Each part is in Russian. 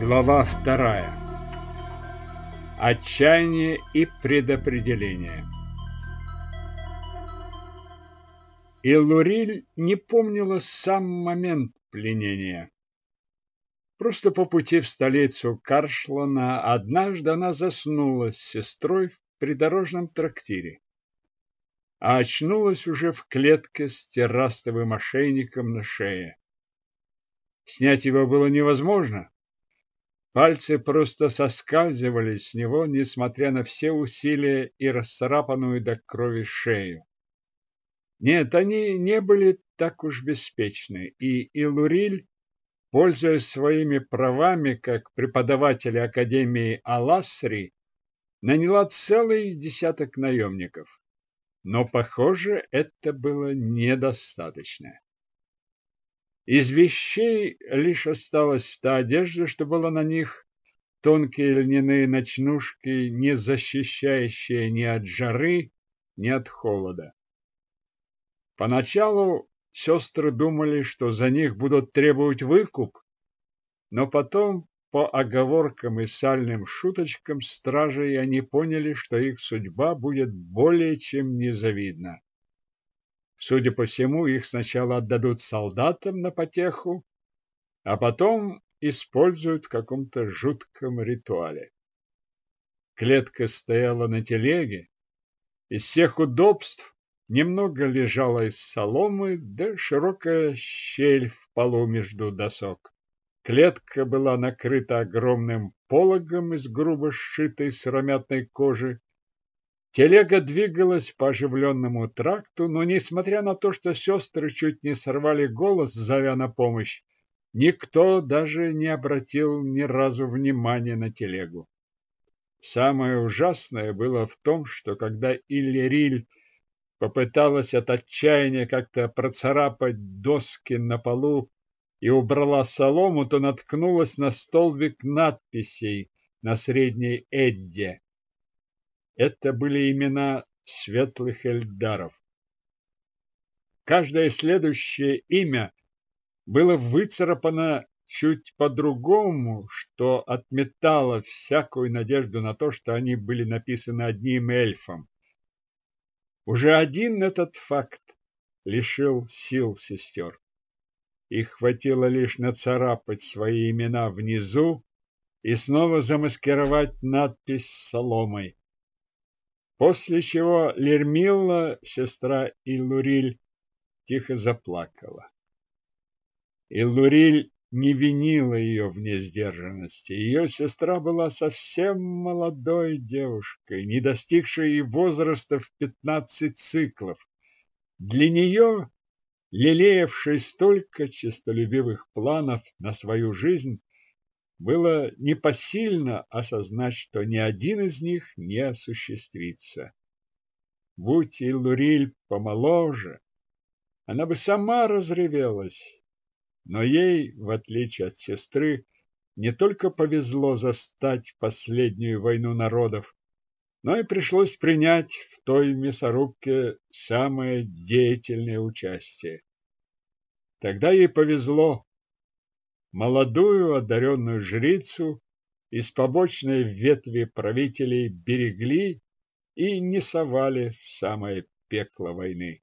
Глава вторая. Отчаяние и предопределение. Иллуриль не помнила сам момент пленения. Просто по пути в столицу Каршлана однажды она заснула с сестрой в придорожном трактире, а очнулась уже в клетке с террастовым ошейником на шее. Снять его было невозможно. Пальцы просто соскальзывали с него, несмотря на все усилия и расцарапанную до крови шею. Нет, они не были так уж беспечны, и Илуриль, пользуясь своими правами как преподаватель Академии Аласри, наняла целый десяток наемников. Но, похоже, это было недостаточно. Из вещей лишь осталась та одежда, что была на них, тонкие льняные ночнушки, не защищающие ни от жары, ни от холода. Поначалу сестры думали, что за них будут требовать выкуп, но потом по оговоркам и сальным шуточкам стражей они поняли, что их судьба будет более чем незавидна. Судя по всему, их сначала отдадут солдатам на потеху, а потом используют в каком-то жутком ритуале. Клетка стояла на телеге. Из всех удобств Немного лежала из соломы, да широкая щель в полу между досок. Клетка была накрыта огромным пологом из грубо сшитой сыромятной кожи. Телега двигалась по оживленному тракту, но, несмотря на то, что сестры чуть не сорвали голос, зовя на помощь, никто даже не обратил ни разу внимания на телегу. Самое ужасное было в том, что когда Иллириль попыталась от отчаяния как-то процарапать доски на полу и убрала солому, то наткнулась на столбик надписей на средней Эдде. Это были имена светлых эльдаров. Каждое следующее имя было выцарапано чуть по-другому, что отметало всякую надежду на то, что они были написаны одним эльфом. Уже один этот факт лишил сил сестер. Их хватило лишь нацарапать свои имена внизу и снова замаскировать надпись соломой. После чего Лермилла, сестра Иллуриль, тихо заплакала. Иллуриль не винила ее в несдержанности. Ее сестра была совсем молодой девушкой, не достигшей возраста в пятнадцать циклов. Для нее, лелеявшей столько честолюбивых планов на свою жизнь, было непосильно осознать, что ни один из них не осуществится. Будь Иллуриль помоложе, она бы сама разревелась но ей, в отличие от сестры, не только повезло застать последнюю войну народов, но и пришлось принять в той мясорубке самое деятельное участие. Тогда ей повезло. Молодую одаренную жрицу из побочной ветви правителей берегли и не совали в самое пекло войны.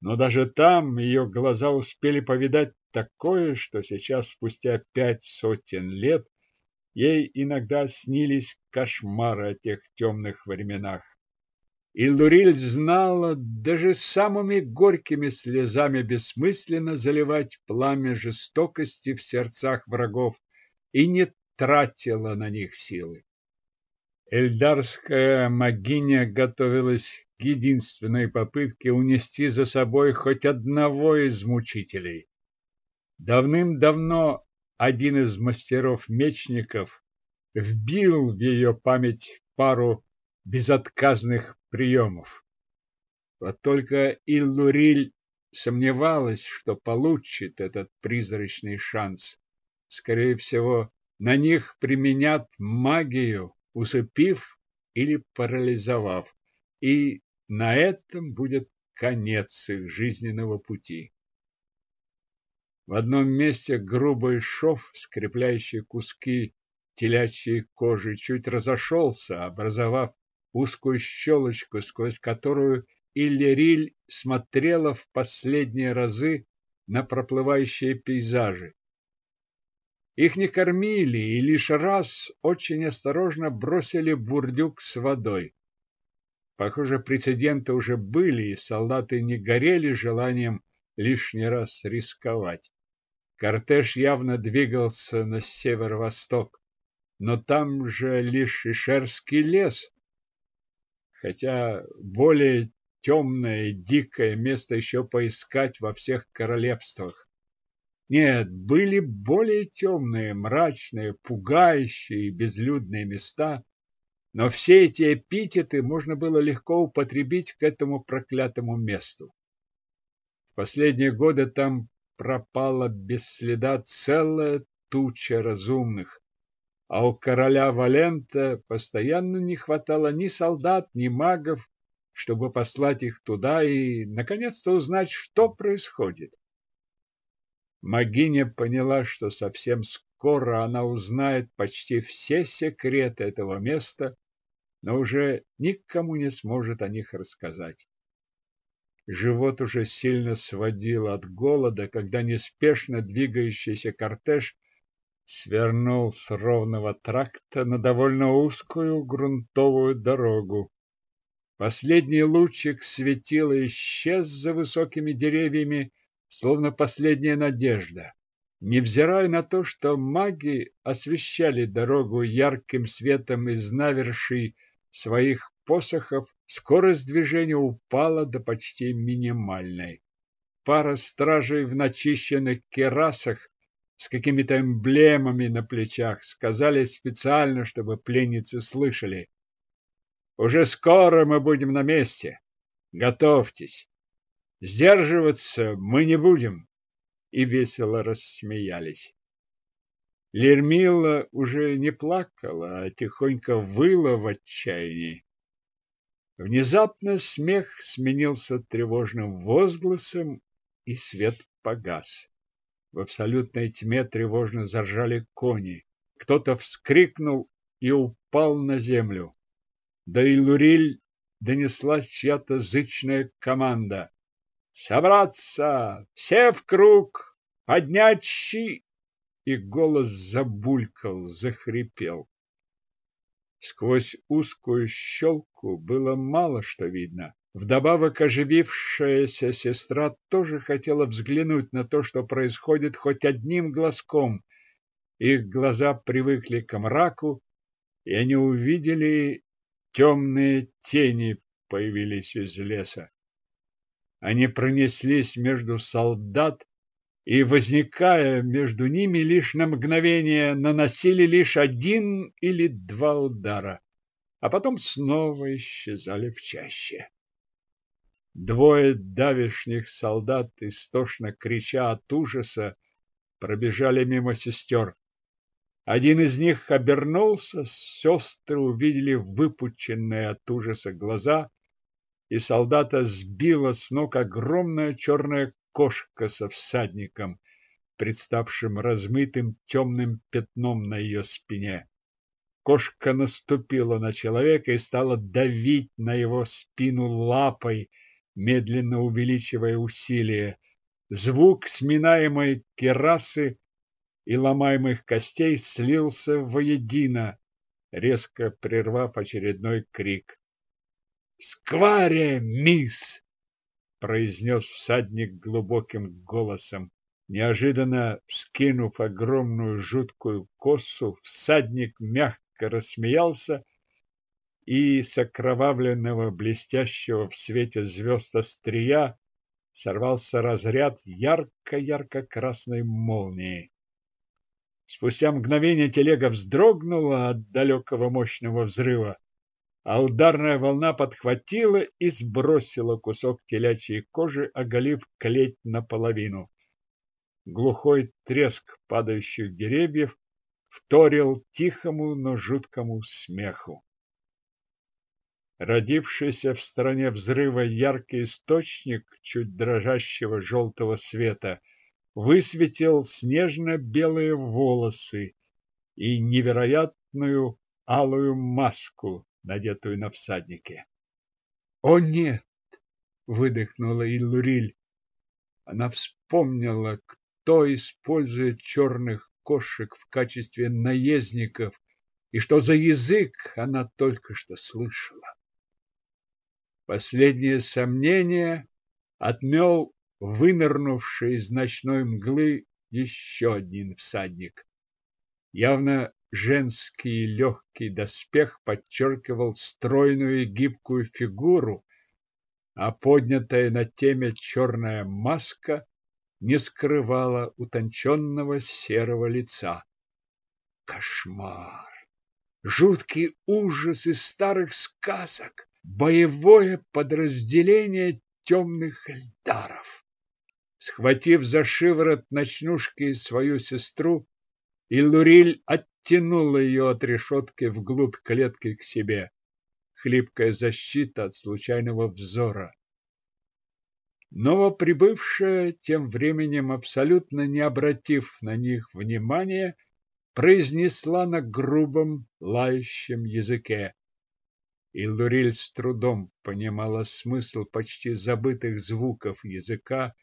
Но даже там ее глаза успели повидать такое, что сейчас, спустя пять сотен лет, ей иногда снились кошмары о тех темных временах. И Луриль знала, даже самыми горькими слезами бессмысленно заливать пламя жестокости в сердцах врагов и не тратила на них силы. Эльдарская магиня готовилась к единственной попытке унести за собой хоть одного из мучителей. Давным-давно один из мастеров-мечников вбил в ее память пару безотказных приемов. Вот только Иллуриль сомневалась, что получит этот призрачный шанс. Скорее всего, на них применят магию, усыпив или парализовав, и на этом будет конец их жизненного пути. В одном месте грубый шов, скрепляющий куски телячьей кожи, чуть разошелся, образовав узкую щелочку, сквозь которую Иллириль смотрела в последние разы на проплывающие пейзажи. Их не кормили и лишь раз очень осторожно бросили бурдюк с водой. Похоже, прецеденты уже были, и солдаты не горели желанием лишний раз рисковать. Кортеж явно двигался на северо-восток, но там же лишь Ишерский лес, хотя более темное и дикое место еще поискать во всех королевствах. Нет, были более темные, мрачные, пугающие и безлюдные места, но все эти эпитеты можно было легко употребить к этому проклятому месту. В последние годы там пропала без следа целая туча разумных, а у короля Валента постоянно не хватало ни солдат, ни магов, чтобы послать их туда и, наконец-то, узнать, что происходит. Магиня поняла, что совсем скоро она узнает почти все секреты этого места, но уже никому не сможет о них рассказать. Живот уже сильно сводил от голода, когда неспешно двигающийся кортеж свернул с ровного тракта на довольно узкую грунтовую дорогу. Последний лучик светила исчез за высокими деревьями, словно последняя надежда. Невзирая на то, что маги освещали дорогу ярким светом из наверший своих посохов, скорость движения упала до почти минимальной. Пара стражей в начищенных керасах с какими-то эмблемами на плечах сказали специально, чтобы пленницы слышали. «Уже скоро мы будем на месте. Готовьтесь. Сдерживаться мы не будем». И весело рассмеялись. Лермила уже не плакала, а тихонько выла в отчаянии. Внезапно смех сменился тревожным возгласом, и свет погас. В абсолютной тьме тревожно заржали кони. Кто-то вскрикнул и упал на землю. До Илуриль донеслась чья-то зычная команда. «Собраться! Все в круг! Поднять щи!» И голос забулькал, захрипел. Сквозь узкую щелку было мало что видно. Вдобавок оживившаяся сестра тоже хотела взглянуть на то, что происходит хоть одним глазком. Их глаза привыкли к мраку, и они увидели темные тени появились из леса. Они пронеслись между солдат и, возникая между ними лишь на мгновение, наносили лишь один или два удара, а потом снова исчезали в чаще. Двое давешних солдат, истошно крича от ужаса, пробежали мимо сестер. Один из них обернулся, сестры увидели выпученные от ужаса глаза, и солдата сбила с ног огромная черная кошка со всадником, представшим размытым темным пятном на ее спине. Кошка наступила на человека и стала давить на его спину лапой, медленно увеличивая усилие. Звук сминаемой керасы и ломаемых костей слился воедино, резко прервав очередной крик. «Скваре, мисс!» произнес всадник глубоким голосом. Неожиданно скинув огромную жуткую косу, всадник мягко рассмеялся и с окровавленного блестящего в свете звезд острия сорвался разряд ярко-ярко-красной молнии. Спустя мгновение телега вздрогнула от далекого мощного взрыва а ударная волна подхватила и сбросила кусок телячьей кожи, оголив клеть наполовину. Глухой треск падающих деревьев вторил тихому, но жуткому смеху. Родившийся в стороне взрыва яркий источник чуть дрожащего желтого света высветил снежно-белые волосы и невероятную алую маску, надетую на всаднике. «О, нет!» — выдохнула Иллуриль. Она вспомнила, кто использует черных кошек в качестве наездников и что за язык она только что слышала. Последнее сомнение отмел вынырнувший из ночной мглы еще один всадник. Явно женский легкий доспех подчеркивал стройную и гибкую фигуру, а поднятая на теме черная маска не скрывала утонченного серого лица. Кошмар! Жуткий ужас из старых сказок! Боевое подразделение темных эльдаров! Схватив за шиворот ночнушки свою сестру, Иллуриль оттянула ее от решетки вглубь клетки к себе. Хлипкая защита от случайного взора. Новоприбывшая, тем временем абсолютно не обратив на них внимания, произнесла на грубом, лающем языке. Иллуриль с трудом понимала смысл почти забытых звуков языка,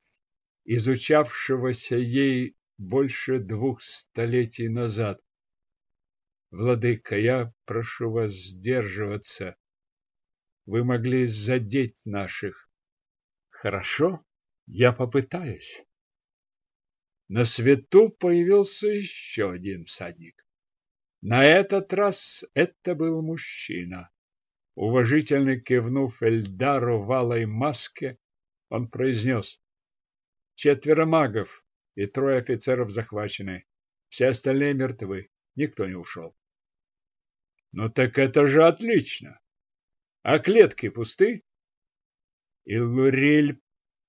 изучавшегося ей больше двух столетий назад. Владыка, я прошу вас сдерживаться. Вы могли задеть наших. Хорошо, я попытаюсь. На свету появился еще один всадник. На этот раз это был мужчина. Уважительно кивнув Эльдару в алой маске, он произнес. Четверо магов, и трое офицеров захвачены. Все остальные мертвы. Никто не ушел. Ну так это же отлично. А клетки пусты? И Лурель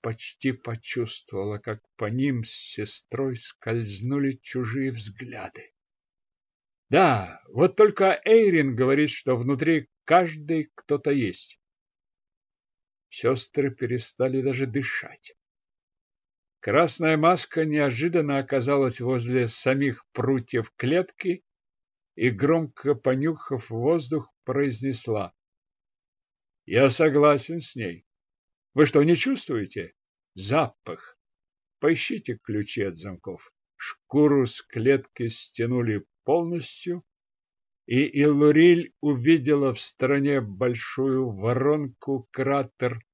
почти почувствовала, как по ним с сестрой скользнули чужие взгляды. Да, вот только Эйрин говорит, что внутри каждой кто-то есть. Сестры перестали даже дышать. Красная маска неожиданно оказалась возле самих прутьев клетки и, громко понюхав воздух, произнесла. Я согласен с ней. Вы что, не чувствуете? Запах. Поищите ключи от замков. Шкуру с клетки стянули полностью, и Илуриль увидела в стороне большую воронку-кратер,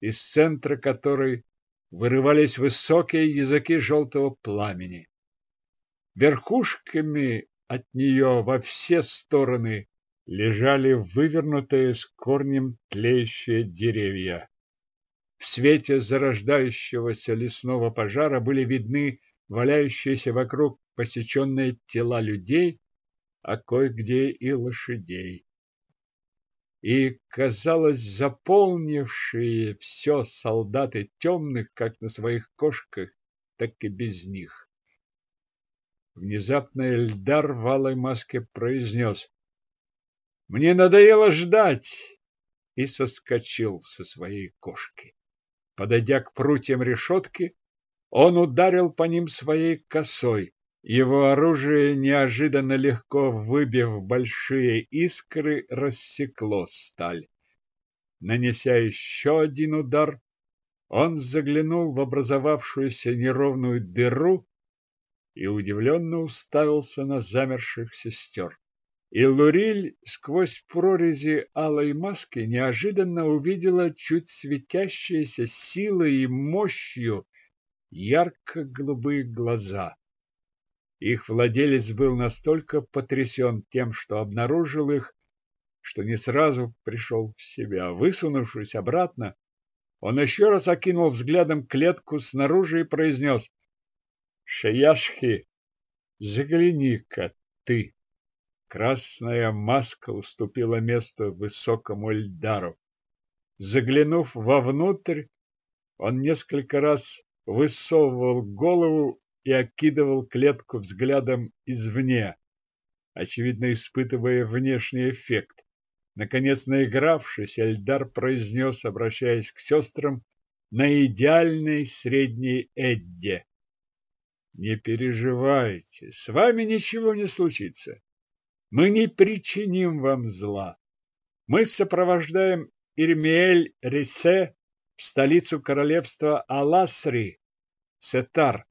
из центра которой вырывались высокие языки желтого пламени. Верхушками от нее во все стороны лежали вывернутые с корнем тлеющие деревья. В свете зарождающегося лесного пожара были видны валяющиеся вокруг посеченные тела людей, а кое-где и лошадей и, казалось, заполнившие все солдаты темных, как на своих кошках, так и без них. Внезапно Эльдар в алой маске произнес «Мне надоело ждать!» и соскочил со своей кошки. Подойдя к прутьям решетки, он ударил по ним своей косой. Его оружие, неожиданно легко выбив большие искры, рассекло сталь. Нанеся еще один удар, он заглянул в образовавшуюся неровную дыру и удивленно уставился на замерших сестер. И Луриль сквозь прорези алой маски неожиданно увидела чуть светящиеся силой и мощью ярко-голубые глаза. Их владелец был настолько потрясен тем, что обнаружил их, что не сразу пришел в себя. Высунувшись обратно, он еще раз окинул взглядом клетку снаружи и произнес «Шаяшхи, загляни-ка ты!» Красная маска уступила место высокому Эльдару. Заглянув вовнутрь, он несколько раз высовывал голову и окидывал клетку взглядом извне, очевидно испытывая внешний эффект. Наконец, наигравшись, Эльдар произнес, обращаясь к сестрам, на идеальной средней Эдде. Не переживайте, с вами ничего не случится. Мы не причиним вам зла. Мы сопровождаем Ирмиэль Рисе в столицу королевства Аласри, Сетар.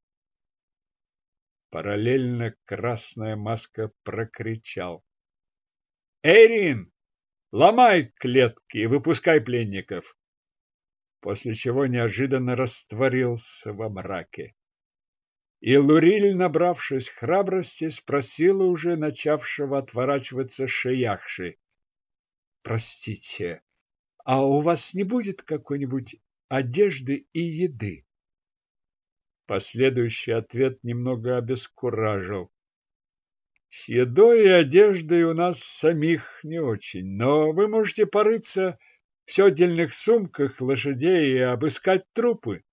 Параллельно красная маска прокричал. Эйрин, ломай клетки и выпускай пленников. После чего неожиданно растворился во мраке. И Луриль, набравшись храбрости, спросила уже начавшего отворачиваться Шияхши. «Простите, а у вас не будет какой-нибудь одежды и еды?» Последующий ответ немного обескуражил. С едой и одеждой у нас самих не очень, но вы можете порыться в седельных сумках лошадей и обыскать трупы,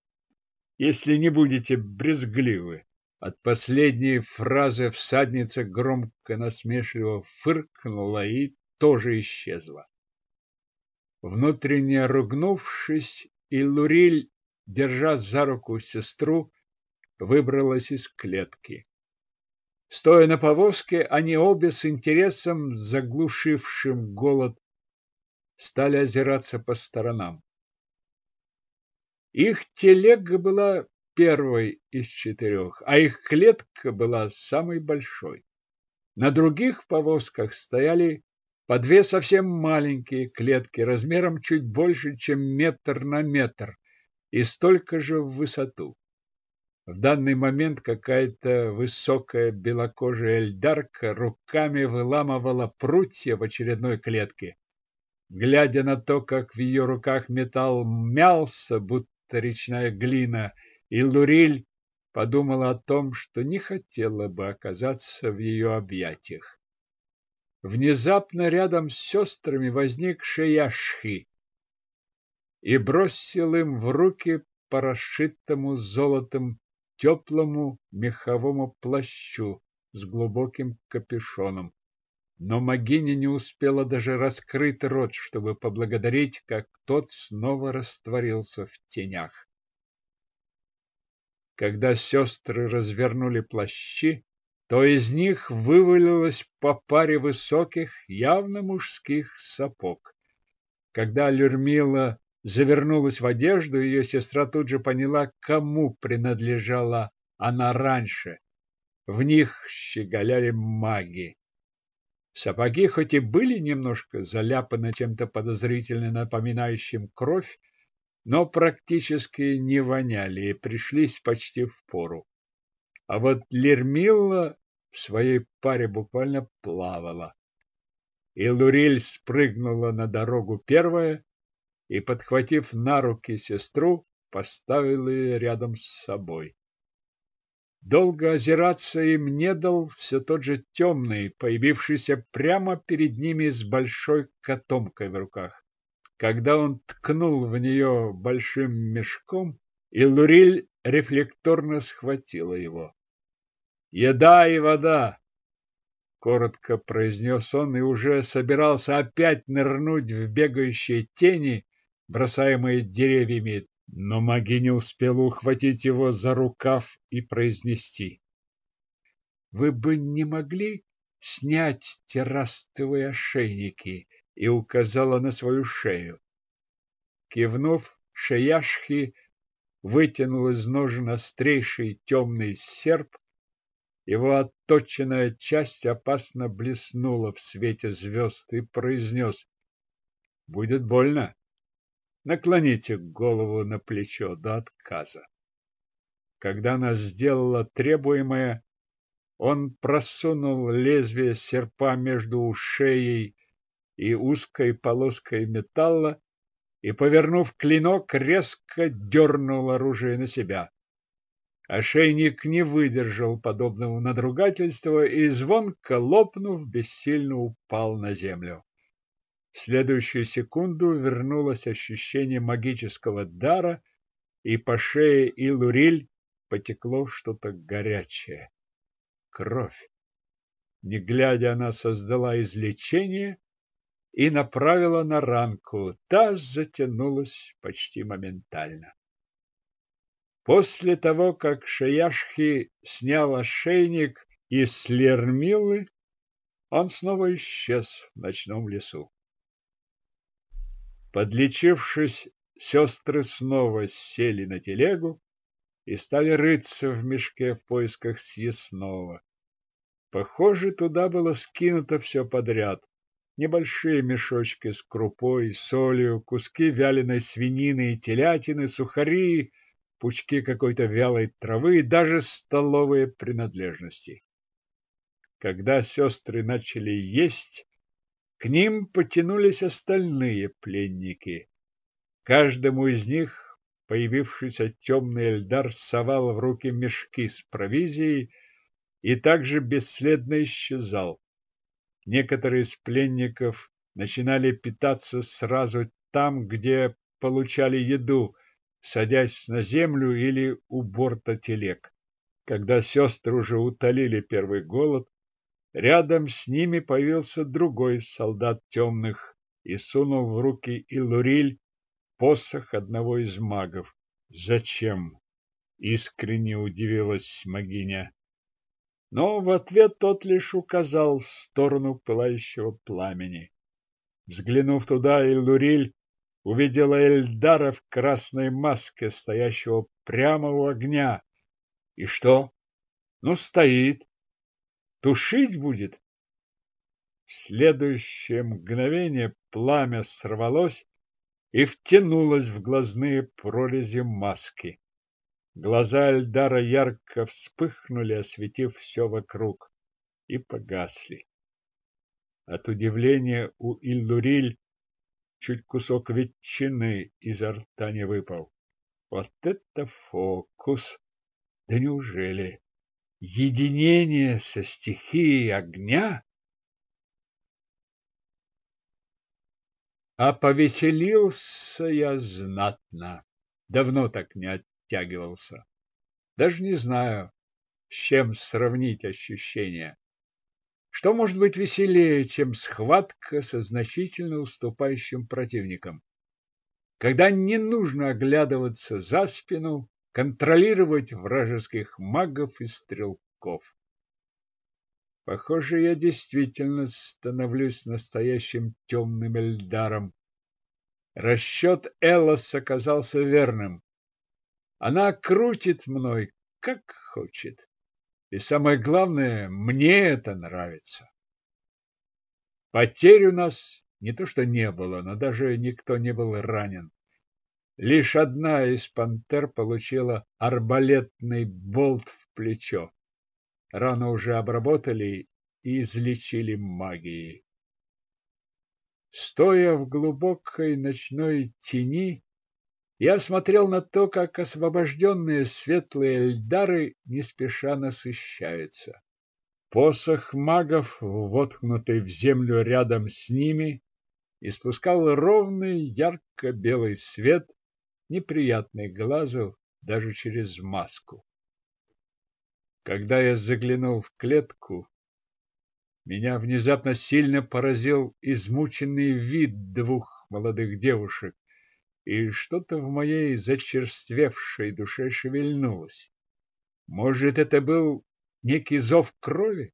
если не будете брезгливы. От последней фразы всадница громко насмешливо фыркнула и тоже исчезла. Внутренне ругнувшись, Иллуриль, держа за руку сестру, выбралась из клетки. Стоя на повозке, они обе с интересом, заглушившим голод, стали озираться по сторонам. Их телега была первой из четырех, а их клетка была самой большой. На других повозках стояли по две совсем маленькие клетки размером чуть больше, чем метр на метр и столько же в высоту. В данный момент какая-то высокая белокожая эльдарка руками выламывала прутья в очередной клетке. Глядя на то, как в ее руках металл мялся, будто речная глина, и Луриль подумала о том, что не хотела бы оказаться в ее объятиях. Внезапно рядом с сестрами возник Шеяшхи и бросил им в руки по расшитому золотом теплому меховому плащу с глубоким капюшоном. Но Магиня не успела даже раскрыть рот, чтобы поблагодарить, как тот снова растворился в тенях. Когда сестры развернули плащи, то из них вывалилось по паре высоких, явно мужских сапог. Когда Люрмила завернулась в одежду, ее сестра тут же поняла, кому принадлежала она раньше. В них щеголяли маги. Сапоги хоть и были немножко заляпаны чем-то подозрительно напоминающим кровь, но практически не воняли и пришлись почти в пору. А вот Лермилла в своей паре буквально плавала. И Луриль спрыгнула на дорогу первая, и, подхватив на руки сестру, поставил ее рядом с собой. Долго озираться им не дал все тот же темный, появившийся прямо перед ними с большой котомкой в руках. Когда он ткнул в нее большим мешком, Иллуриль рефлекторно схватила его. «Еда и вода!» Коротко произнес он и уже собирался опять нырнуть в бегающие тени, бросаемые деревьями, но маги не успела ухватить его за рукав и произнести. «Вы бы не могли снять террастовые ошейники?» и указала на свою шею. Кивнув, Шеяшхи вытянул из ножен острейший темный серп. Его отточенная часть опасно блеснула в свете звезд и произнес «Будет больно». Наклоните голову на плечо до отказа. Когда она сделала требуемое, он просунул лезвие серпа между ушеей и узкой полоской металла и, повернув клинок, резко дернул оружие на себя. Ошейник не выдержал подобного надругательства и, звонко лопнув, бессильно упал на землю. В следующую секунду вернулось ощущение магического дара, и по шее Илуриль потекло что-то горячее. Кровь. Не глядя, она создала излечение и направила на ранку. Та затянулась почти моментально. После того, как Шаяшхи снял ошейник и слермилы, он снова исчез в ночном лесу. Подлечившись, сестры снова сели на телегу и стали рыться в мешке в поисках съестного. Похоже, туда было скинуто все подряд. Небольшие мешочки с крупой, солью, куски вяленой свинины и телятины, сухари, пучки какой-то вялой травы и даже столовые принадлежности. Когда сестры начали есть, к ним потянулись остальные пленники. Каждому из них появившийся темный Эльдар совал в руки мешки с провизией и также бесследно исчезал. Некоторые из пленников начинали питаться сразу там, где получали еду, садясь на землю или у борта телег. Когда сестры уже утолили первый голод, рядом с ними появился другой солдат темных и сунул в руки Илуриль посох одного из магов. «Зачем?» — искренне удивилась магиня но в ответ тот лишь указал в сторону пылающего пламени. Взглянув туда, Иллуриль увидела Эльдара в красной маске, стоящего прямо у огня. И что? Ну, стоит. Тушить будет? В следующее мгновение пламя сорвалось и втянулось в глазные прорези маски. Глаза Эльдара ярко вспыхнули, осветив все вокруг, и погасли. От удивления у Иллуриль чуть кусок ветчины изо рта не выпал. Вот это фокус! Да неужели? Единение со стихией огня? А повеселился я знатно. Давно так не оттягивался. Даже не знаю, с чем сравнить ощущения. Что может быть веселее, чем схватка со значительно уступающим противником? Когда не нужно оглядываться за спину, контролировать вражеских магов и стрелков. Похоже, я действительно становлюсь настоящим темным эльдаром. Расчет Эллас оказался верным. Она крутит мной, как хочет. И самое главное, мне это нравится. Потерь у нас не то что не было, но даже никто не был ранен. Лишь одна из пантер получила арбалетный болт в плечо. Рану уже обработали и излечили магией. Стоя в глубокой ночной тени, я смотрел на то, как освобожденные светлые эльдары не спеша насыщаются. Посох магов, воткнутый в землю рядом с ними, испускал ровный ярко-белый свет, неприятный глазу даже через маску. Когда я заглянул в клетку, меня внезапно сильно поразил измученный вид двух молодых девушек, и что-то в моей зачерствевшей душе шевельнулось. Может, это был некий зов крови?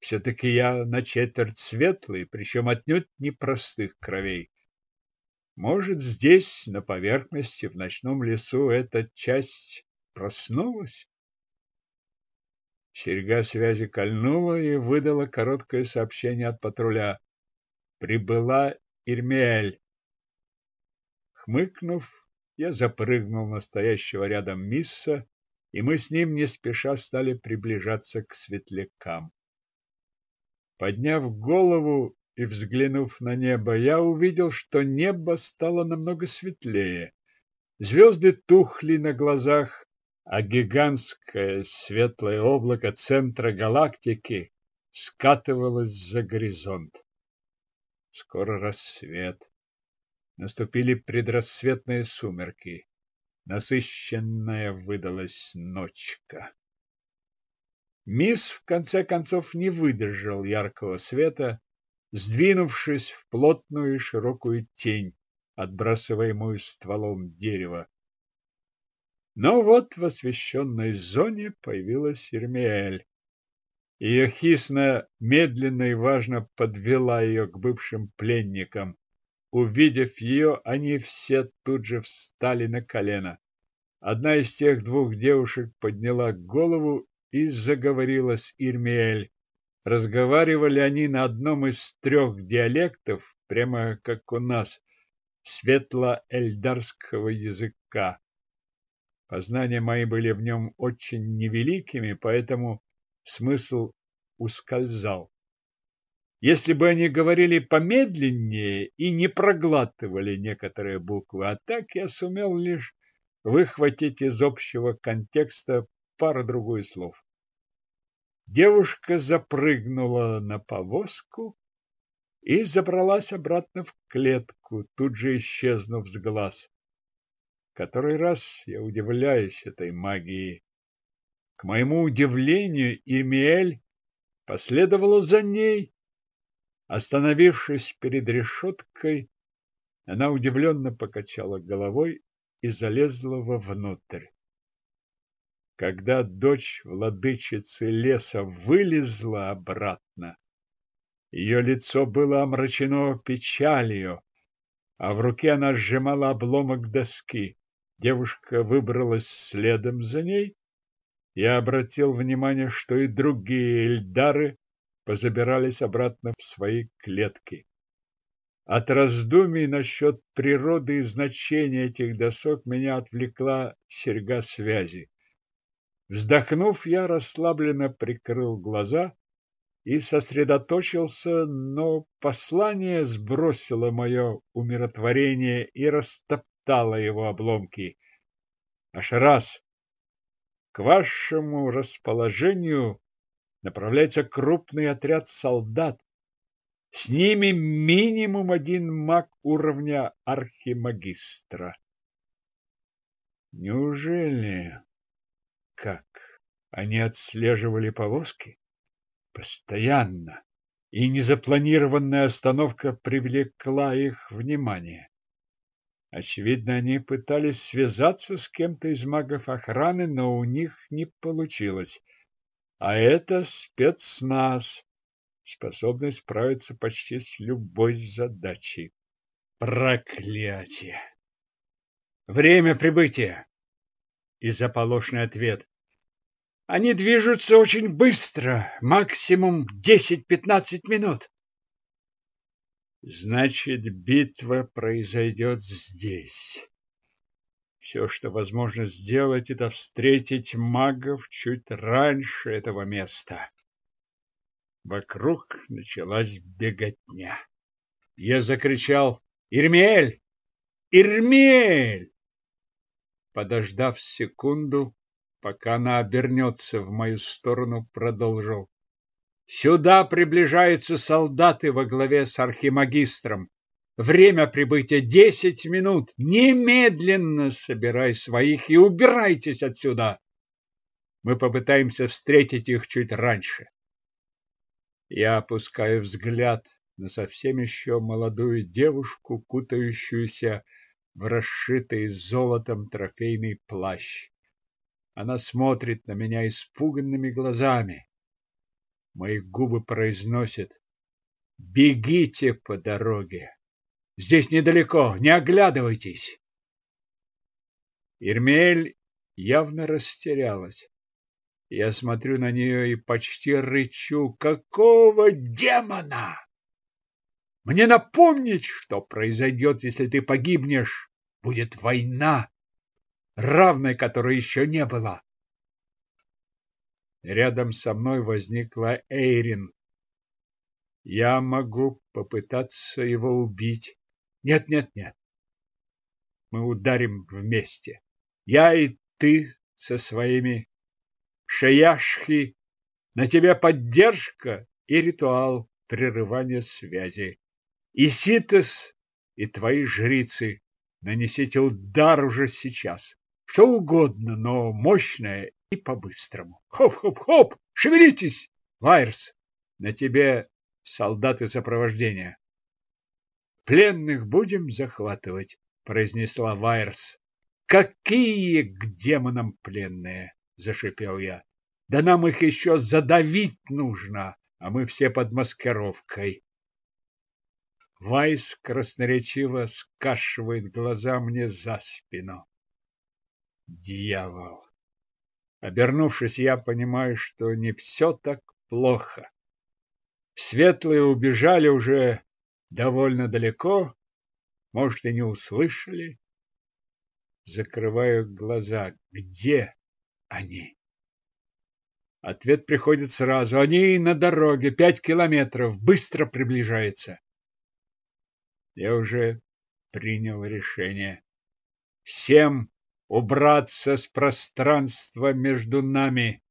Все-таки я на четверть светлый, причем отнюдь непростых кровей. Может, здесь, на поверхности, в ночном лесу, эта часть проснулась? Серьга связи кольнула и выдала короткое сообщение от патруля. Прибыла Ирмель. Хмыкнув, я запрыгнул на стоящего рядом Мисса, и мы с ним не спеша стали приближаться к светлякам. Подняв голову и взглянув на небо, я увидел, что небо стало намного светлее. Звезды тухли на глазах, а гигантское светлое облако центра галактики скатывалось за горизонт. Скоро рассвет. Наступили предрассветные сумерки. Насыщенная выдалась ночка. Мисс в конце концов не выдержал яркого света, сдвинувшись в плотную и широкую тень, отбрасываемую стволом дерева. Но вот в освещенной зоне появилась Ирмиэль. Ее хисна медленно и важно подвела ее к бывшим пленникам. Увидев ее, они все тут же встали на колено. Одна из тех двух девушек подняла голову и заговорила с Ирмиэль. Разговаривали они на одном из трех диалектов, прямо как у нас, светло-эльдарского языка. Познания мои были в нем очень невеликими, поэтому смысл ускользал. Если бы они говорили помедленнее и не проглатывали некоторые буквы, а так я сумел лишь выхватить из общего контекста пару-другую слов. Девушка запрыгнула на повозку и забралась обратно в клетку, тут же исчезнув с глаз. Который раз я удивляюсь этой магии. К моему удивлению, Имиэль последовала за ней. Остановившись перед решеткой, она удивленно покачала головой и залезла вовнутрь. Когда дочь владычицы леса вылезла обратно, ее лицо было омрачено печалью, а в руке она сжимала обломок доски. Девушка выбралась следом за ней. Я обратил внимание, что и другие эльдары позабирались обратно в свои клетки. От раздумий насчет природы и значения этих досок меня отвлекла серьга связи. Вздохнув, я расслабленно прикрыл глаза и сосредоточился, но послание сбросило мое умиротворение и растоптало его обломки. Аж раз к вашему расположению направляется крупный отряд солдат. С ними минимум один маг уровня архимагистра. Неужели как? Они отслеживали повозки? Постоянно. И незапланированная остановка привлекла их внимание. Очевидно, они пытались связаться с кем-то из магов охраны, но у них не получилось. А это спецназ, способный справиться почти с любой задачей. Проклятие! Время прибытия! И заполошный ответ. Они движутся очень быстро, максимум 10-15 минут. Значит, битва произойдет здесь. Все, что возможно сделать, это встретить магов чуть раньше этого места. Вокруг началась беготня. Я закричал «Ирмель! Ирмель!» Подождав секунду, пока она обернется в мою сторону, продолжил. Сюда приближаются солдаты во главе с архимагистром. Время прибытия десять минут. Немедленно собирай своих и убирайтесь отсюда. Мы попытаемся встретить их чуть раньше. Я опускаю взгляд на совсем еще молодую девушку, кутающуюся в расшитый золотом трофейный плащ. Она смотрит на меня испуганными глазами. Мои губы произносят «Бегите по дороге! Здесь недалеко, не оглядывайтесь!» Ирмель явно растерялась. Я смотрю на нее и почти рычу. «Какого демона?» Мне напомнить, что произойдет, если ты погибнешь. Будет война, равной которой еще не было. Рядом со мной возникла Эйрин. Я могу попытаться его убить. Нет, нет, нет. Мы ударим вместе. Я и ты со своими шаяшхи. На тебя поддержка и ритуал прерывания связи. И Ситес, и твои жрицы. Нанесите удар уже сейчас. Что угодно, но мощное и по-быстрому. Хоп-хоп-хоп! Шевелитесь! Вайерс, на тебе солдаты сопровождения. Пленных будем захватывать, произнесла Вайерс. Какие к демонам пленные, зашипел я. Да нам их еще задавить нужно, а мы все под маскировкой. Вайс красноречиво скашивает глаза мне за спину. Дьявол! Обернувшись, я понимаю, что не все так плохо. Светлые убежали уже довольно далеко, может, и не услышали. Закрываю глаза. Где они? Ответ приходит сразу. Они на дороге, пять километров, быстро приближается. Я уже принял решение. Всем убраться с пространства между нами.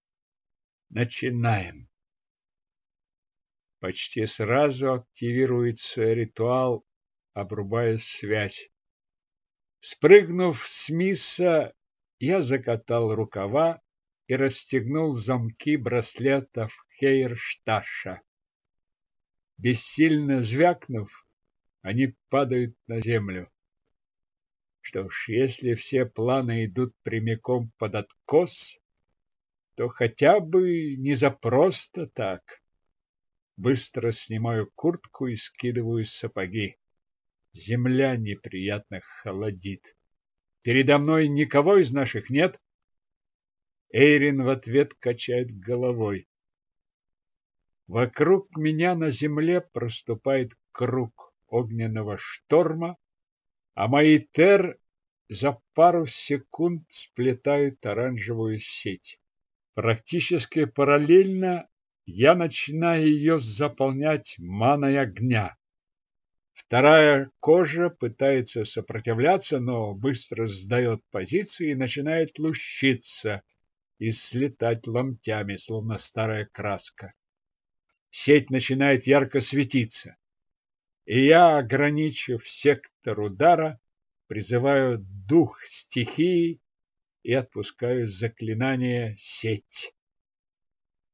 Начинаем. Почти сразу активируется ритуал, обрубая связь. Спрыгнув с мисса, я закатал рукава и расстегнул замки браслетов Хейршташа. Бессильно звякнув, они падают на землю. Что ж, если все планы идут прямиком под откос, то хотя бы не за просто так. Быстро снимаю куртку и скидываю сапоги. Земля неприятно холодит. Передо мной никого из наших нет. Эйрин в ответ качает головой. Вокруг меня на земле проступает круг огненного шторма, а мои тер за пару секунд сплетают оранжевую сеть. Практически параллельно я начинаю ее заполнять маной огня. Вторая кожа пытается сопротивляться, но быстро сдает позиции и начинает лущиться и слетать ломтями, словно старая краска. Сеть начинает ярко светиться. И я, ограничив сектор удара, призываю дух стихии и отпускаю заклинание «Сеть».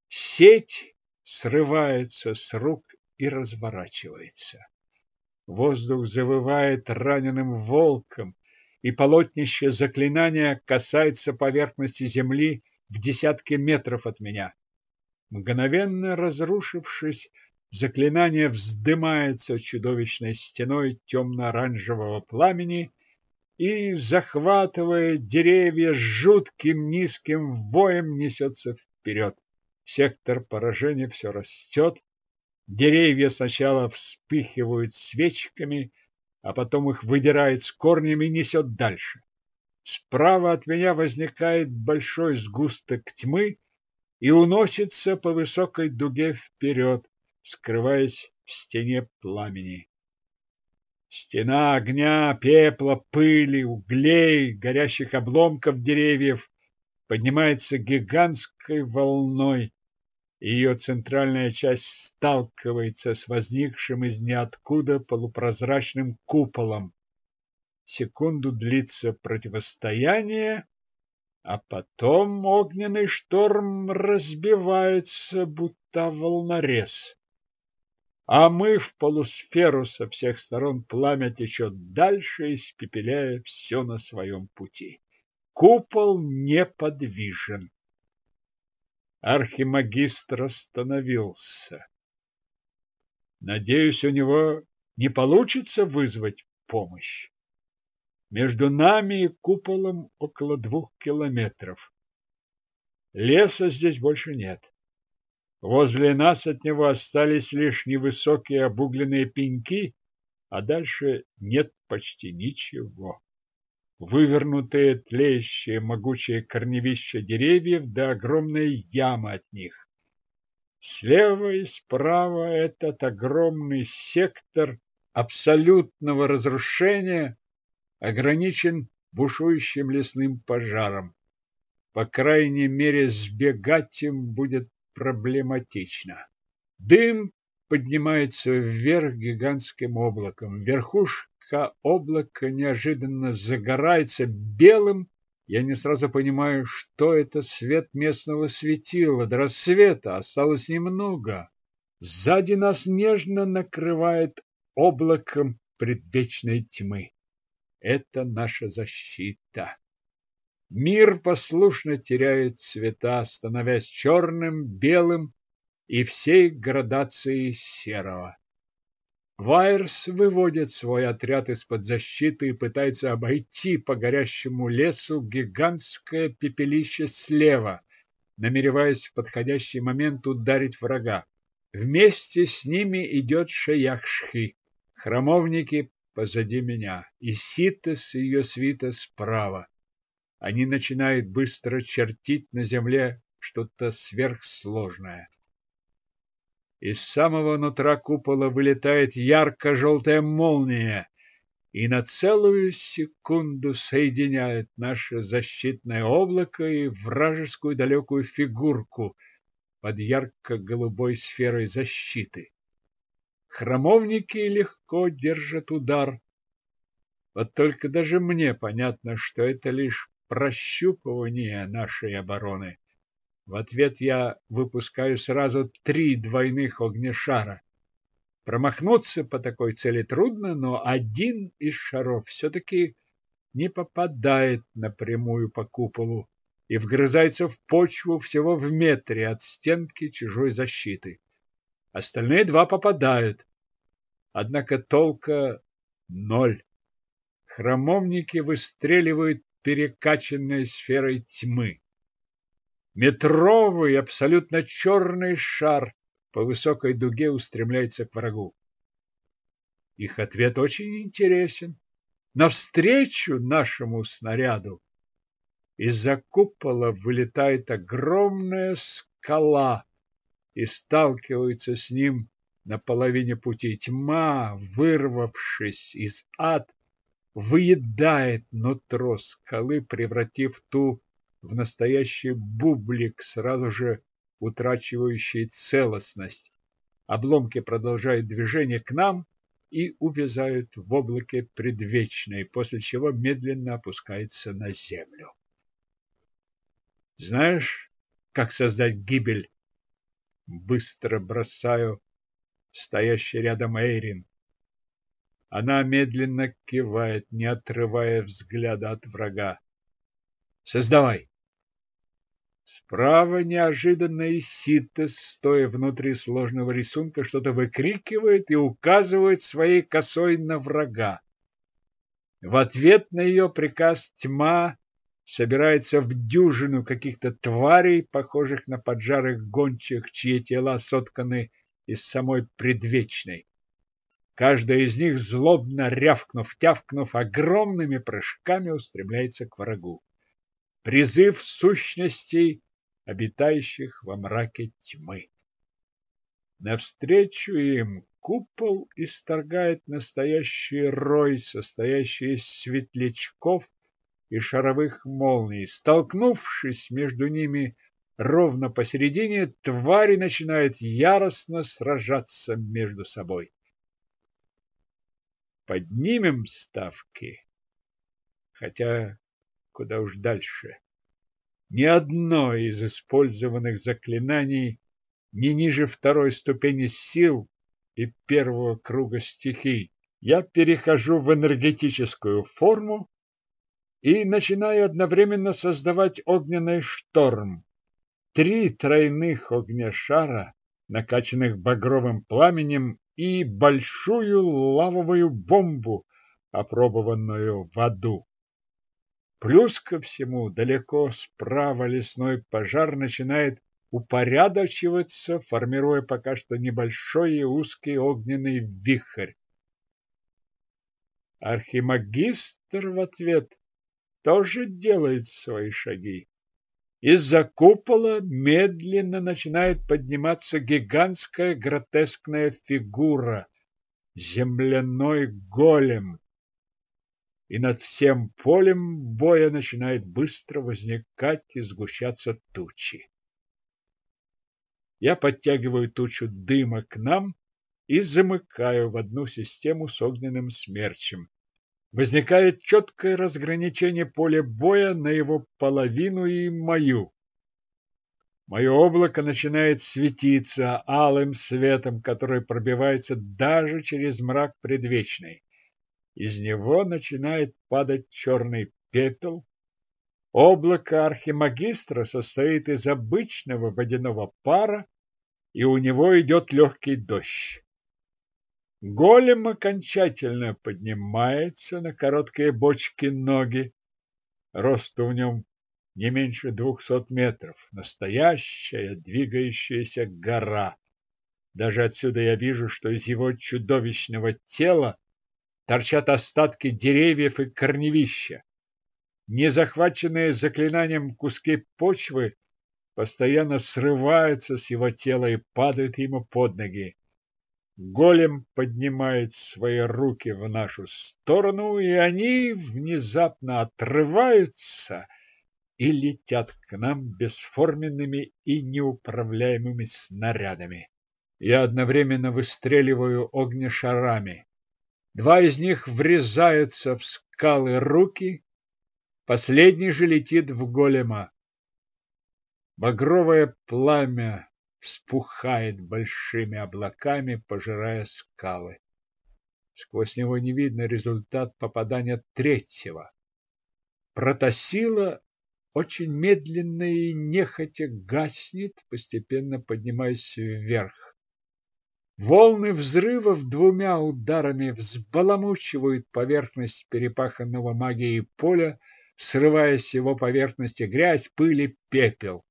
Сеть срывается с рук и разворачивается. Воздух завывает раненым волком, и полотнище заклинания касается поверхности земли в десятке метров от меня. Мгновенно разрушившись, заклинание вздымается чудовищной стеной темно-оранжевого пламени и, захватывая деревья, с жутким низким воем несется вперед. Сектор поражения все растет. Деревья сначала вспыхивают свечками, а потом их выдирает с корнем и несет дальше. Справа от меня возникает большой сгусток тьмы и уносится по высокой дуге вперед, скрываясь в стене пламени. Стена огня, пепла, пыли, углей, горящих обломков деревьев поднимается гигантской волной, ее центральная часть сталкивается с возникшим из ниоткуда полупрозрачным куполом. Секунду длится противостояние, а потом огненный шторм разбивается, будто волнорез. А мы в полусферу со всех сторон пламя течет дальше, испепеляя все на своем пути. Купол неподвижен. Архимагистр остановился. Надеюсь, у него не получится вызвать помощь. Между нами и куполом около двух километров. Леса здесь больше нет. Возле нас от него остались лишь невысокие обугленные пеньки, а дальше нет почти ничего вывернутые, тлеющие, могучие корневища деревьев да огромная яма от них. Слева и справа этот огромный сектор абсолютного разрушения ограничен бушующим лесным пожаром. По крайней мере, сбегать им будет проблематично. Дым поднимается вверх гигантским облаком. Верхушка облака неожиданно загорается белым. Я не сразу понимаю, что это свет местного светила. До рассвета осталось немного. Сзади нас нежно накрывает облаком предвечной тьмы. Это наша защита. Мир послушно теряет цвета, становясь черным, белым и всей градацией серого. Вайерс выводит свой отряд из-под защиты и пытается обойти по горящему лесу гигантское пепелище слева, намереваясь в подходящий момент ударить врага. Вместе с ними идет Шаяхшхи. Храмовники позади меня, и Сита с ее свита справа. Они начинают быстро чертить на земле что-то сверхсложное. Из самого нутра купола вылетает ярко-желтая молния и на целую секунду соединяет наше защитное облако и вражескую далекую фигурку под ярко-голубой сферой защиты. Храмовники легко держат удар. Вот только даже мне понятно, что это лишь прощупывание нашей обороны. В ответ я выпускаю сразу три двойных огнешара. Промахнуться по такой цели трудно, но один из шаров все-таки не попадает напрямую по куполу и вгрызается в почву всего в метре от стенки чужой защиты. Остальные два попадают. Однако толка ноль. Храмовники выстреливают перекачанной сферой тьмы. Метровый, абсолютно черный шар по высокой дуге устремляется к врагу. Их ответ очень интересен. Навстречу нашему снаряду из-за купола вылетает огромная скала и сталкивается с ним на половине пути. Тьма, вырвавшись из ад, выедает нутро скалы, превратив ту в настоящий бублик, сразу же утрачивающий целостность. Обломки продолжают движение к нам и увязают в облаке предвечной, после чего медленно опускается на землю. Знаешь, как создать гибель? Быстро бросаю стоящий рядом Эйрин. Она медленно кивает, не отрывая взгляда от врага. Создавай. Справа неожиданно Исита, стоя внутри сложного рисунка, что-то выкрикивает и указывает своей косой на врага. В ответ на ее приказ тьма собирается в дюжину каких-то тварей, похожих на поджарых гончих, чьи тела сотканы из самой предвечной. Каждая из них, злобно рявкнув, тявкнув, огромными прыжками устремляется к врагу. Призыв сущностей, обитающих во мраке тьмы. Навстречу им купол исторгает настоящий рой, состоящий из светлячков и шаровых молний. Столкнувшись между ними ровно посередине, твари начинают яростно сражаться между собой поднимем ставки. Хотя куда уж дальше. Ни одно из использованных заклинаний не ниже второй ступени сил и первого круга стихий. Я перехожу в энергетическую форму и начинаю одновременно создавать огненный шторм. Три тройных огнешара, накачанных багровым пламенем и большую лавовую бомбу, опробованную в аду. Плюс ко всему, далеко справа лесной пожар начинает упорядочиваться, формируя пока что небольшой и узкий огненный вихрь. Архимагистр в ответ тоже делает свои шаги. Из-за купола медленно начинает подниматься гигантская гротескная фигура – земляной голем. И над всем полем боя начинает быстро возникать и сгущаться тучи. Я подтягиваю тучу дыма к нам и замыкаю в одну систему с огненным смерчем возникает четкое разграничение поля боя на его половину и мою. Мое облако начинает светиться алым светом, который пробивается даже через мрак предвечный. Из него начинает падать черный пепел, Облако архимагистра состоит из обычного водяного пара, и у него идет легкий дождь. Голем окончательно поднимается на короткие бочки ноги. Рост в нем не меньше двухсот метров. Настоящая двигающаяся гора. Даже отсюда я вижу, что из его чудовищного тела торчат остатки деревьев и корневища. Не захваченные заклинанием куски почвы постоянно срываются с его тела и падают ему под ноги. Голем поднимает свои руки в нашу сторону, и они внезапно отрываются и летят к нам бесформенными и неуправляемыми снарядами. Я одновременно выстреливаю огнешарами. Два из них врезаются в скалы руки, последний же летит в голема. Багровое пламя вспухает большими облаками, пожирая скалы. Сквозь него не видно результат попадания третьего. Протасила очень медленно и нехотя гаснет, постепенно поднимаясь вверх. Волны взрывов двумя ударами взбаламучивают поверхность перепаханного магией поля, срывая с его поверхности грязь, пыль и пепел.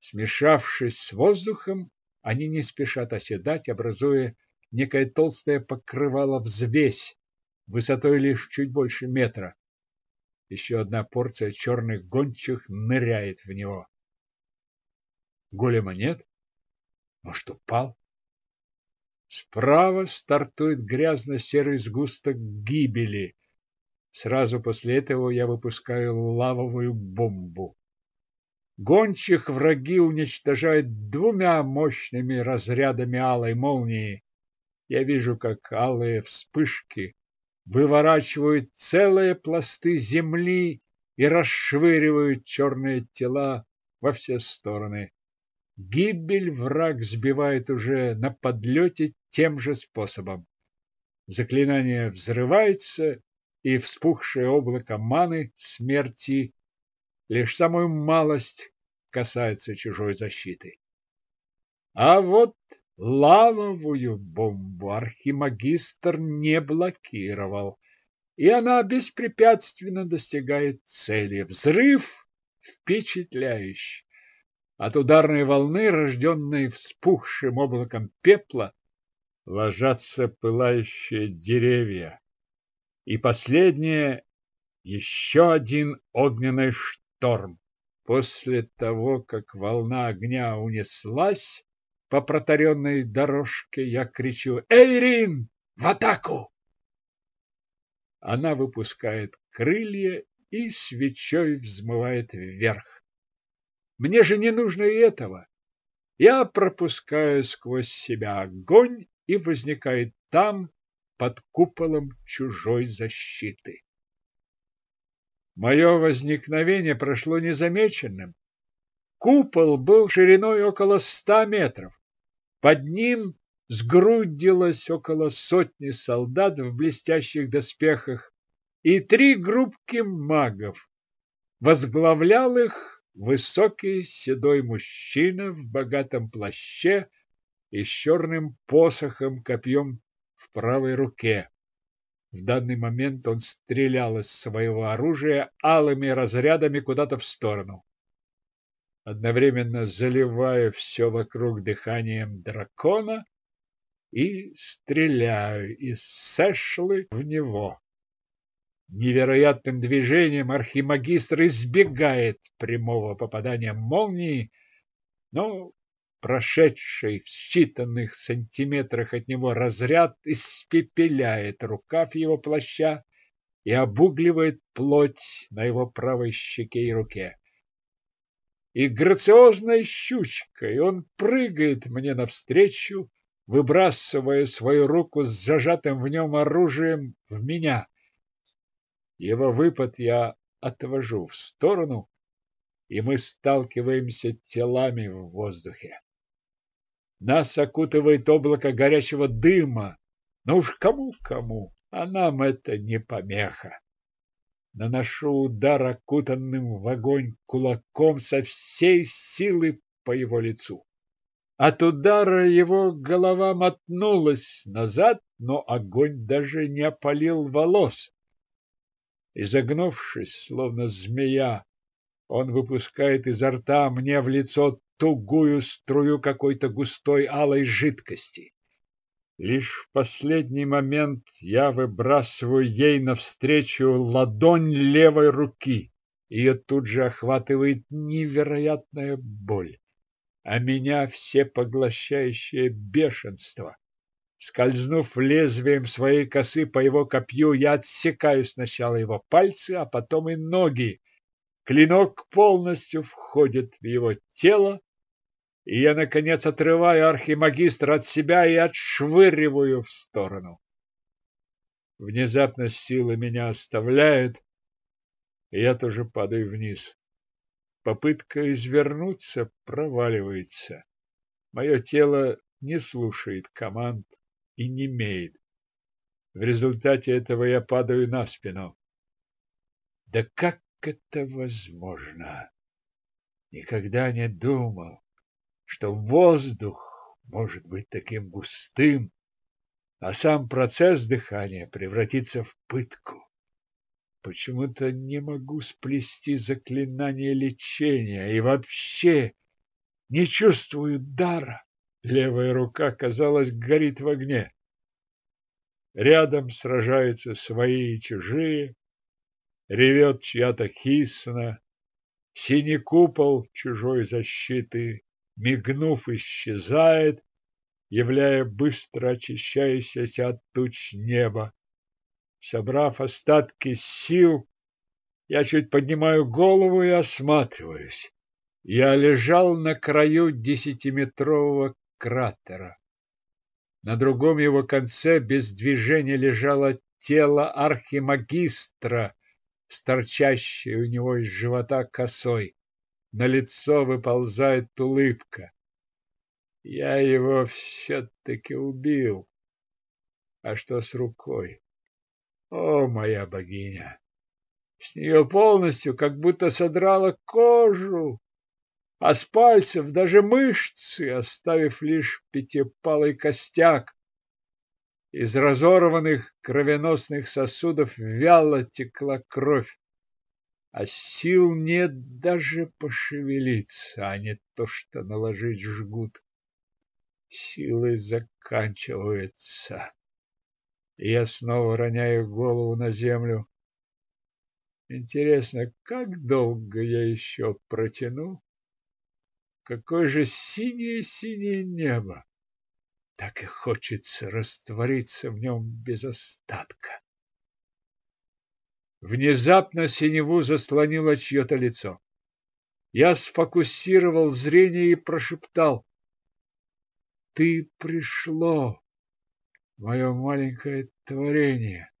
Смешавшись с воздухом, они не спешат оседать, образуя некое толстое покрывало взвесь, высотой лишь чуть больше метра. Еще одна порция черных гончих ныряет в него. Голема нет? Может, упал? Справа стартует грязно-серый сгусток гибели. Сразу после этого я выпускаю лавовую бомбу. Гончих враги уничтожают двумя мощными разрядами алой молнии. Я вижу, как алые вспышки выворачивают целые пласты земли и расшвыривают черные тела во все стороны. Гибель враг сбивает уже на подлете тем же способом. Заклинание взрывается, и вспухшее облако маны смерти лишь самую малость касается чужой защиты. А вот лавовую бомбу архимагистр не блокировал, и она беспрепятственно достигает цели. Взрыв впечатляющий. От ударной волны, рожденной вспухшим облаком пепла, ложатся пылающие деревья. И последнее — еще один огненный шторм. После того, как волна огня унеслась по протаренной дорожке, я кричу «Эйрин, в атаку!» Она выпускает крылья и свечой взмывает вверх. Мне же не нужно и этого. Я пропускаю сквозь себя огонь и возникает там, под куполом чужой защиты. Мое возникновение прошло незамеченным. Купол был шириной около ста метров. Под ним сгрудилось около сотни солдат в блестящих доспехах и три группки магов. Возглавлял их высокий седой мужчина в богатом плаще и с черным посохом копьем в правой руке. В данный момент он стрелял из своего оружия алыми разрядами куда-то в сторону, одновременно заливая все вокруг дыханием дракона и стреляю из сэшлы в него. Невероятным движением архимагистр избегает прямого попадания молнии, но Прошедший в считанных сантиметрах от него разряд испепеляет рукав его плаща и обугливает плоть на его правой щеке и руке. И грациозной щучкой он прыгает мне навстречу, выбрасывая свою руку с зажатым в нем оружием в меня. Его выпад я отвожу в сторону, и мы сталкиваемся телами в воздухе. Нас окутывает облако горячего дыма. Но уж кому-кому, а нам это не помеха. наношу удар окутанным в огонь кулаком со всей силы по его лицу. От удара его голова мотнулась назад, но огонь даже не опалил волос. Изогнувшись, словно змея, он выпускает изо рта мне в лицо тугую струю какой-то густой алой жидкости. Лишь в последний момент я выбрасываю ей навстречу ладонь левой руки. Ее тут же охватывает невероятная боль, а меня всепоглощающее бешенство. Скользнув лезвием своей косы по его копью, я отсекаю сначала его пальцы, а потом и ноги. Клинок полностью входит в его тело, и я, наконец, отрываю архимагистра от себя и отшвыриваю в сторону. Внезапно сила меня оставляет, и я тоже падаю вниз. Попытка извернуться проваливается. Мое тело не слушает команд и не имеет. В результате этого я падаю на спину. Да как это возможно? Никогда не думал что воздух может быть таким густым, а сам процесс дыхания превратится в пытку. Почему-то не могу сплести заклинание лечения и вообще не чувствую дара. Левая рука, казалось, горит в огне. Рядом сражаются свои и чужие, ревет чья-то хисна, синий купол чужой защиты мигнув, исчезает, являя быстро очищающееся от туч небо. Собрав остатки сил, я чуть поднимаю голову и осматриваюсь. Я лежал на краю десятиметрового кратера. На другом его конце без движения лежало тело архимагистра, с торчащей у него из живота косой на лицо выползает улыбка. Я его все-таки убил. А что с рукой? О, моя богиня! С нее полностью как будто содрала кожу, а с пальцев даже мышцы, оставив лишь пятипалый костяк. Из разорванных кровеносных сосудов вяло текла кровь а сил нет даже пошевелиться, а не то что наложить жгут. Силы заканчиваются. Я снова роняю голову на землю. Интересно, как долго я еще протяну? Какое же синее-синее небо! Так и хочется раствориться в нем без остатка. Внезапно синеву заслонило чье-то лицо. Я сфокусировал зрение и прошептал. Ты пришло, мое маленькое творение.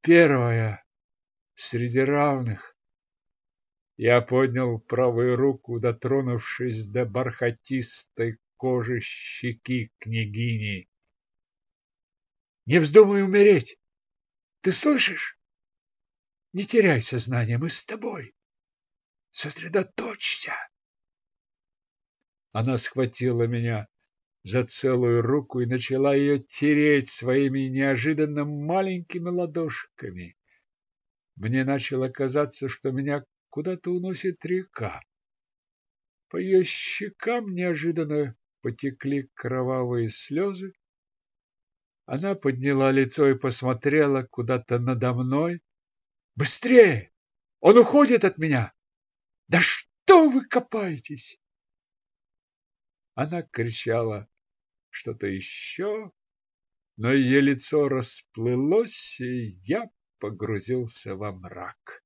Первое среди равных. Я поднял правую руку, дотронувшись до бархатистой кожи щеки княгини. Не вздумай умереть. Ты слышишь? Не теряй сознание, мы с тобой. Сосредоточься. Она схватила меня за целую руку и начала ее тереть своими неожиданно маленькими ладошками. Мне начало казаться, что меня куда-то уносит река. По ее щекам неожиданно потекли кровавые слезы. Она подняла лицо и посмотрела куда-то надо мной, Быстрее! Он уходит от меня! Да что вы копаетесь? Она кричала что-то еще, но ее лицо расплылось, и я погрузился во мрак.